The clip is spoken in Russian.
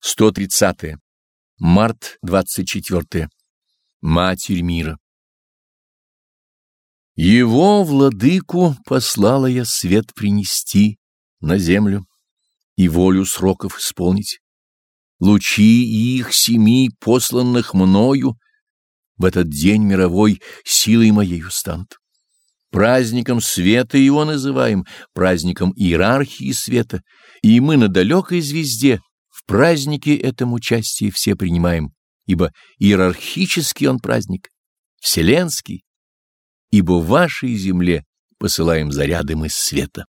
130. -е. Март 24. -е. Матерь мира. Его, владыку, послала я свет принести на землю и волю сроков исполнить. Лучи их семи, посланных мною, в этот день мировой силой моею станут. Праздником света его называем, праздником иерархии света, и мы на далекой звезде в празднике этом участие все принимаем, ибо иерархический он праздник, вселенский, ибо в вашей земле посылаем заряды мы света.